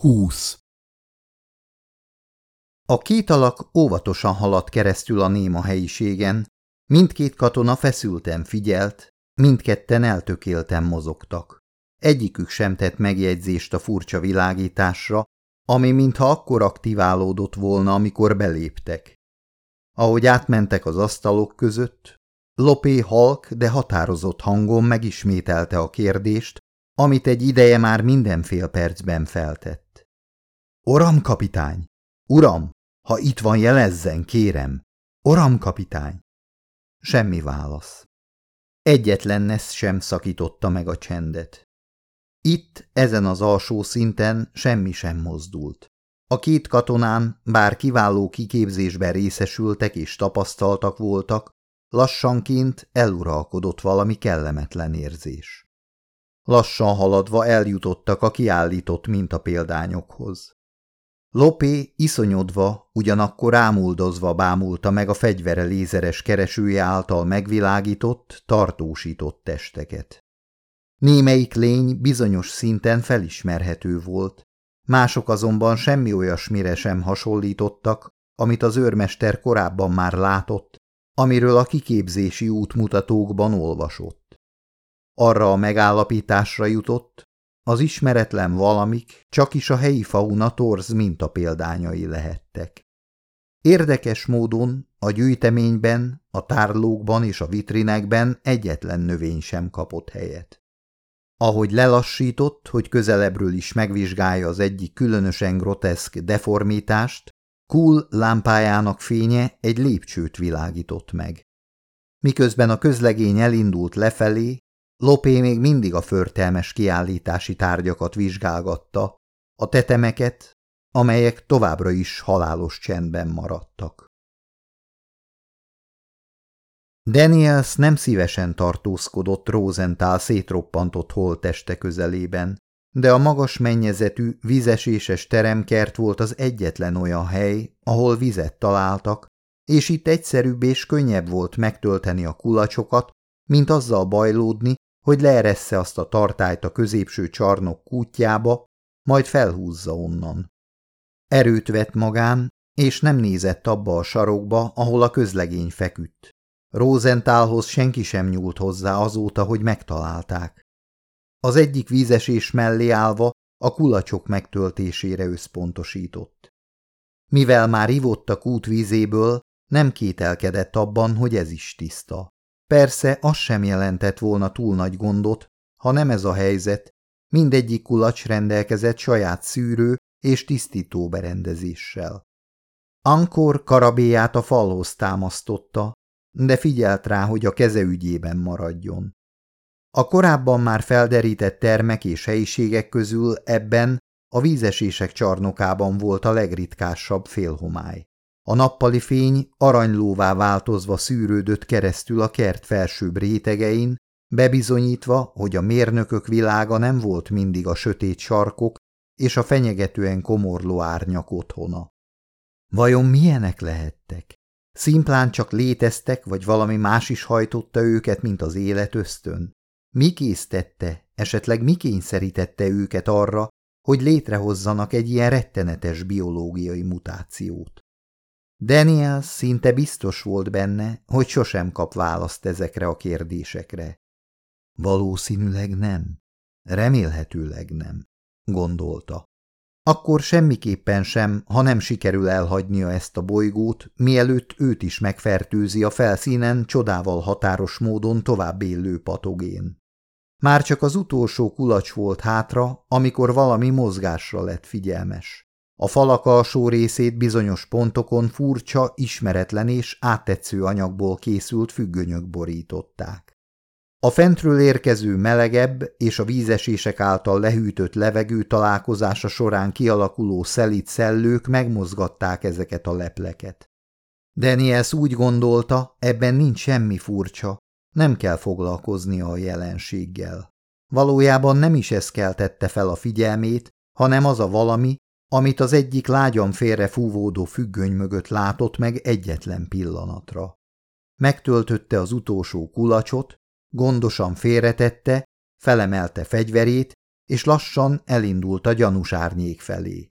20. A két alak óvatosan haladt keresztül a néma helyiségen, mindkét katona feszülten figyelt, mindketten eltökélten mozogtak. Egyikük sem tett megjegyzést a furcsa világításra, ami mintha akkor aktiválódott volna, amikor beléptek. Ahogy átmentek az asztalok között, Lopé halk, de határozott hangon megismételte a kérdést, amit egy ideje már minden fél percben feltett. Oram kapitány! Uram! Ha itt van, jelezzen, kérem! Oram kapitány! Semmi válasz. Egyetlen nesz sem szakította meg a csendet. Itt, ezen az alsó szinten semmi sem mozdult. A két katonán, bár kiváló kiképzésben részesültek és tapasztaltak voltak, lassanként eluralkodott valami kellemetlen érzés. Lassan haladva eljutottak a kiállított mintapéldányokhoz. Lopé iszonyodva, ugyanakkor ámuldozva bámulta meg a fegyvere lézeres keresője által megvilágított, tartósított testeket. Némelyik lény bizonyos szinten felismerhető volt, mások azonban semmi olyasmire sem hasonlítottak, amit az őrmester korábban már látott, amiről a kiképzési útmutatókban olvasott. Arra a megállapításra jutott, az ismeretlen valamik csak is a helyi fauna torz mintapéldányai lehettek. Érdekes módon a gyűjteményben, a tárlókban és a vitrinekben egyetlen növény sem kapott helyet. Ahogy lelassított, hogy közelebbről is megvizsgálja az egyik különösen groteszk deformitást, Cool lámpájának fénye egy lépcsőt világított meg. Miközben a közlegény elindult lefelé, Lopé még mindig a förtelmes kiállítási tárgyakat vizsgálgatta, a tetemeket, amelyek továbbra is halálos csendben maradtak. Daniels nem szívesen tartózkodott Rosenthal szétroppantott holteste közelében, de a magas mennyezetű, vizeséses teremkert volt az egyetlen olyan hely, ahol vizet találtak, és itt egyszerűbb és könnyebb volt megtölteni a kulacsokat, mint azzal bajlódni, hogy leeressze azt a tartályt a középső csarnok kútjába, majd felhúzza onnan. Erőt vett magán, és nem nézett abba a sarokba, ahol a közlegény feküdt. Rózentálhoz senki sem nyúlt hozzá azóta, hogy megtalálták. Az egyik vízesés mellé állva a kulacsok megtöltésére összpontosított. Mivel már ivott a kút vízéből, nem kételkedett abban, hogy ez is tiszta. Persze az sem jelentett volna túl nagy gondot, ha nem ez a helyzet, mindegyik kulacs rendelkezett saját szűrő és tisztító berendezéssel. Ankor karabéját a falhoz támasztotta, de figyelt rá, hogy a keze ügyében maradjon. A korábban már felderített termek és helyiségek közül ebben a vízesések csarnokában volt a legritkásabb félhomály. A nappali fény aranylóvá változva szűrődött keresztül a kert felsőbb rétegein, bebizonyítva, hogy a mérnökök világa nem volt mindig a sötét sarkok és a fenyegetően komorló árnyak otthona. Vajon milyenek lehettek? Szimplán csak léteztek, vagy valami más is hajtotta őket, mint az élet ösztön? Mi késztette, esetleg mi kényszerítette őket arra, hogy létrehozzanak egy ilyen rettenetes biológiai mutációt? Daniel szinte biztos volt benne, hogy sosem kap választ ezekre a kérdésekre. Valószínűleg nem. Remélhetőleg nem, gondolta. Akkor semmiképpen sem, ha nem sikerül elhagynia ezt a bolygót, mielőtt őt is megfertőzi a felszínen csodával határos módon tovább élő patogén. Már csak az utolsó kulacs volt hátra, amikor valami mozgásra lett figyelmes. A falak alsó részét bizonyos pontokon furcsa, ismeretlen és áttetsző anyagból készült függönyök borították. A fentről érkező melegebb és a vízesések által lehűtött levegő találkozása során kialakuló szelit szellők megmozgatták ezeket a lepleket. Daniels úgy gondolta, ebben nincs semmi furcsa, nem kell foglalkoznia a jelenséggel. Valójában nem is ez keltette fel a figyelmét, hanem az a valami, amit az egyik lágyan félre fúvódó függöny mögött látott meg egyetlen pillanatra. Megtöltötte az utolsó kulacsot, gondosan félretette, felemelte fegyverét, és lassan elindult a gyanús árnyék felé.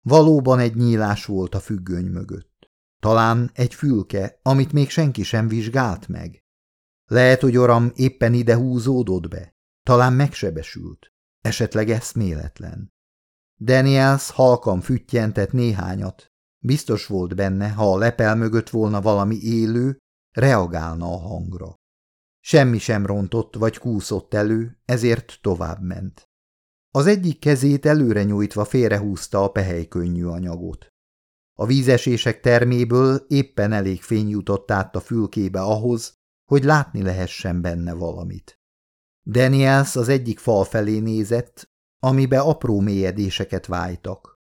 Valóban egy nyílás volt a függöny mögött. Talán egy fülke, amit még senki sem vizsgált meg. Lehet, hogy oram éppen ide húzódott be. Talán megsebesült. Esetleg eszméletlen. Daniels halkan füttyentett néhányat. Biztos volt benne, ha a lepel mögött volna valami élő, reagálna a hangra. Semmi sem rontott vagy kúszott elő, ezért tovább ment. Az egyik kezét előre nyújtva félrehúzta a pehely-könnyű anyagot. A vízesések terméből éppen elég fény jutott át a fülkébe ahhoz, hogy látni lehessen benne valamit. Daniels az egyik fal felé nézett, amibe apró mélyedéseket vájtak.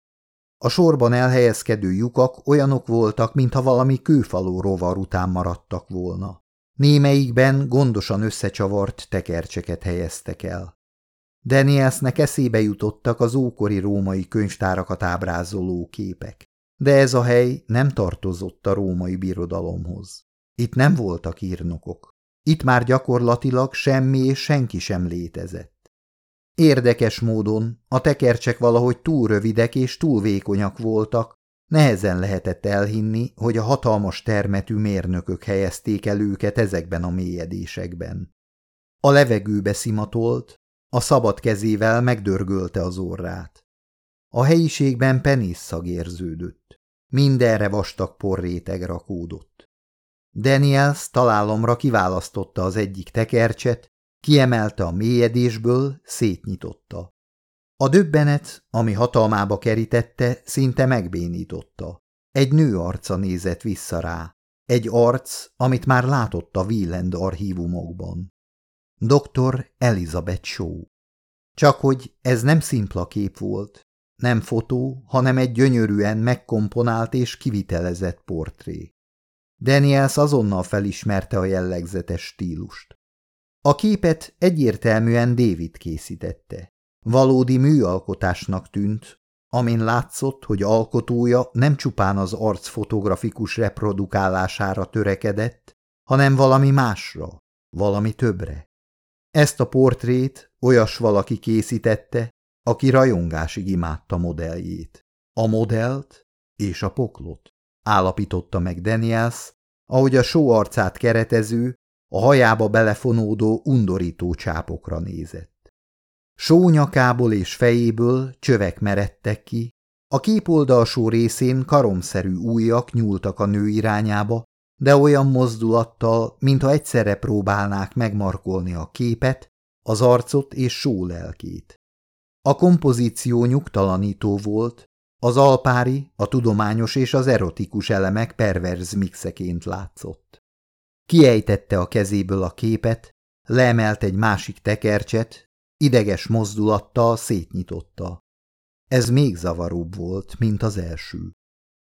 A sorban elhelyezkedő lyukak olyanok voltak, mintha valami kőfaló rovar után maradtak volna. Némelyikben gondosan összecsavart tekercseket helyeztek el. Danielsnek eszébe jutottak az ókori római könyvtárakat ábrázoló képek, de ez a hely nem tartozott a római birodalomhoz. Itt nem voltak írnokok. Itt már gyakorlatilag semmi és senki sem létezett. Érdekes módon a tekercsek valahogy túl rövidek és túl vékonyak voltak, nehezen lehetett elhinni, hogy a hatalmas termetű mérnökök helyezték el őket ezekben a mélyedésekben. A levegőbe szimatolt, a szabad kezével megdörgölte az orrát. A helyiségben penészszag érződött. Mindenre vastag porréteg rakódott. Daniels találomra kiválasztotta az egyik tekercset, kiemelte a mélyedésből, szétnyitotta. A döbbenet, ami hatalmába kerítette, szinte megbénította. Egy nő arca nézett vissza rá. Egy arc, amit már látott a Wieland archívumokban. Dr. Elizabeth Shaw. Csak hogy ez nem szimpla kép volt, nem fotó, hanem egy gyönyörűen megkomponált és kivitelezett portré. Daniels azonnal felismerte a jellegzetes stílust. A képet egyértelműen David készítette. Valódi műalkotásnak tűnt, amin látszott, hogy alkotója nem csupán az arc fotografikus reprodukálására törekedett, hanem valami másra, valami többre. Ezt a portrét olyas valaki készítette, aki rajongásig imádta modelljét. A modellt és a poklot, állapította meg Daniels, ahogy a só arcát keretező, a hajába belefonódó undorító csápokra nézett. Só nyakából és fejéből csövek meredtek ki, a kép oldalsó részén karomszerű újak nyúltak a nő irányába, de olyan mozdulattal, mintha egyszerre próbálnák megmarkolni a képet, az arcot és só lelkét. A kompozíció nyugtalanító volt, az alpári, a tudományos és az erotikus elemek perverz mixeként látszott. Kiejtette a kezéből a képet, leemelt egy másik tekercset, ideges mozdulattal szétnyitotta. Ez még zavaróbb volt, mint az első.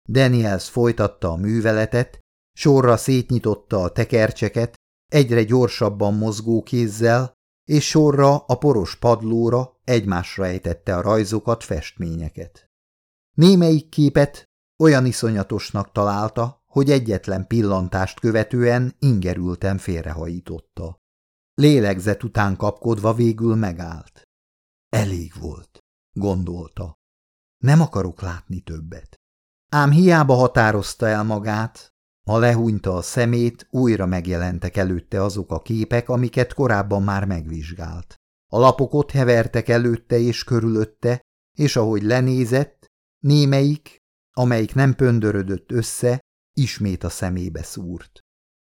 Daniels folytatta a műveletet, sorra szétnyitotta a tekercseket, egyre gyorsabban mozgó kézzel, és sorra a poros padlóra egymásra ejtette a rajzokat, festményeket. Némelyik képet olyan iszonyatosnak találta, hogy egyetlen pillantást követően ingerülten félrehajította. Lélegzet után kapkodva végül megállt. Elég volt, gondolta. Nem akarok látni többet. Ám hiába határozta el magát, ha lehúnyta a szemét, újra megjelentek előtte azok a képek, amiket korábban már megvizsgált. A lapok ott hevertek előtte és körülötte, és ahogy lenézett, némelyik, amelyik nem pöndörödött össze, ismét a szemébe szúrt.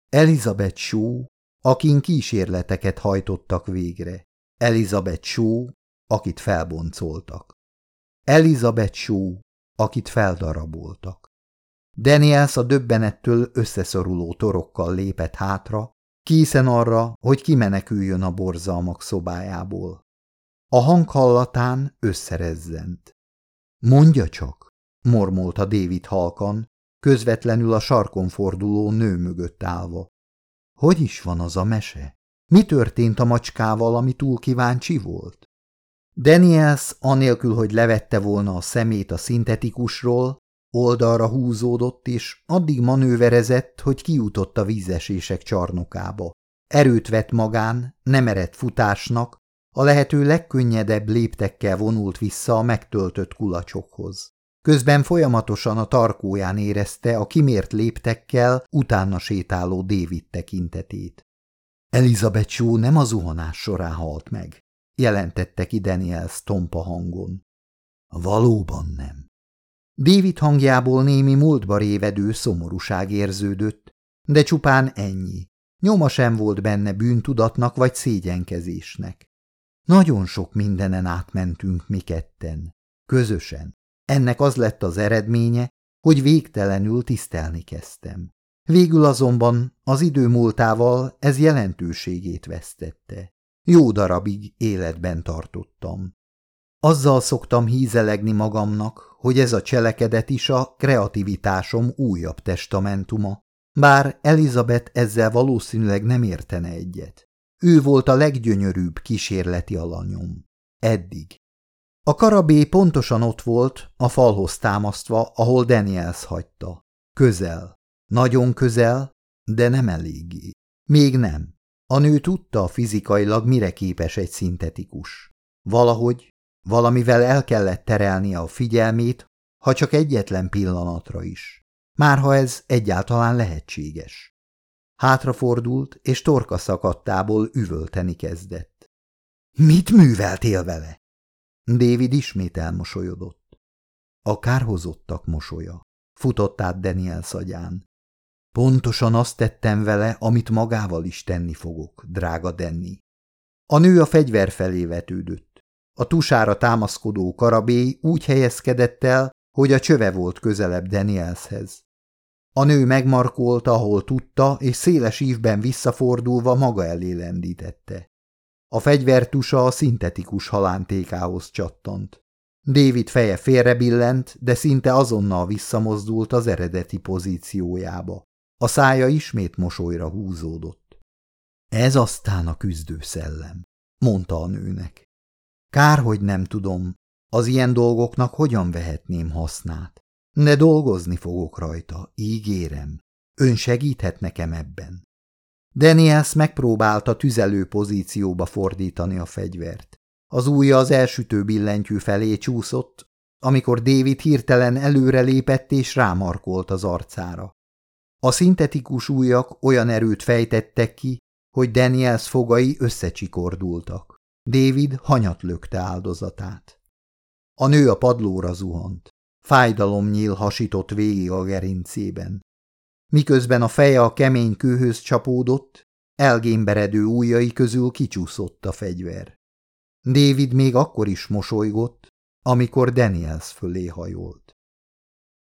Elizabeth Shaw, akin kísérleteket hajtottak végre. Elizabeth Shaw, akit felboncoltak. Elizabeth Shaw, akit feldaraboltak. Daniels a döbbenettől összeszoruló torokkal lépett hátra, készen arra, hogy kimeneküljön a borzalmak szobájából. A hang hallatán összerezzent. Mondja csak, mormolta David halkan, közvetlenül a sarkon forduló nő mögött állva. Hogy is van az a mese? Mi történt a macskával, ami túl kíváncsi volt? Daniels, anélkül, hogy levette volna a szemét a szintetikusról, oldalra húzódott, és addig manőverezett, hogy kijutott a vízesések csarnokába. Erőt vett magán, nem eredt futásnak, A lehető legkönnyedebb léptekkel vonult vissza a megtöltött kulacsokhoz. Közben folyamatosan a tarkóján érezte a kimért léptekkel utána sétáló David tekintetét. Elizabeth Shaw nem a zuhanás során halt meg, jelentette ki Daniels tompa hangon. Valóban nem. David hangjából némi múltba révedő szomorúság érződött, de csupán ennyi. Nyoma sem volt benne bűntudatnak vagy szégyenkezésnek. Nagyon sok mindenen átmentünk mi ketten. Közösen. Ennek az lett az eredménye, hogy végtelenül tisztelni kezdtem. Végül azonban az idő múltával ez jelentőségét vesztette. Jó darabig életben tartottam. Azzal szoktam hízelegni magamnak, hogy ez a cselekedet is a kreativitásom újabb testamentuma, bár Elizabeth ezzel valószínűleg nem értene egyet. Ő volt a leggyönyörűbb kísérleti alanyom. Eddig. A karabé pontosan ott volt, a falhoz támasztva, ahol Daniels hagyta. Közel. Nagyon közel, de nem eléggé. Még nem. A nő tudta fizikailag mire képes egy szintetikus. Valahogy, valamivel el kellett terelnie a figyelmét, ha csak egyetlen pillanatra is. Márha ez egyáltalán lehetséges. Hátrafordult, és torka szakadtából üvölteni kezdett. – Mit műveltél vele? David ismét elmosolyodott. A kárhozottak mosolya. Futott át Daniel szagyán. Pontosan azt tettem vele, amit magával is tenni fogok, drága Denny. A nő a fegyver felé vetődött. A tusára támaszkodó karabély úgy helyezkedett el, hogy a csöve volt közelebb Danielshez. A nő megmarkolta, ahol tudta, és széles ívben visszafordulva maga elé lendítette. A fegyvertusa a szintetikus halántékához csattant. David feje félrebillent, de szinte azonnal visszamozdult az eredeti pozíciójába. A szája ismét mosolyra húzódott. Ez aztán a küzdőszellem, mondta a nőnek. Kár, hogy nem tudom, az ilyen dolgoknak hogyan vehetném hasznát. De dolgozni fogok rajta, ígérem. Ön segíthet nekem ebben. Daniels megpróbálta tüzelő pozícióba fordítani a fegyvert. Az ujja az elsütő billentyű felé csúszott, amikor David hirtelen előrelépett és rámarkolt az arcára. A szintetikus ujjak olyan erőt fejtettek ki, hogy Daniels fogai összecsikordultak. David hanyat lökte áldozatát. A nő a padlóra zuhant. Fájdalomnyíl hasított végig a gerincében. Miközben a feje a kemény kőhöz csapódott, elgémberedő ujjai közül kicsúszott a fegyver. David még akkor is mosolygott, amikor Daniels fölé hajolt.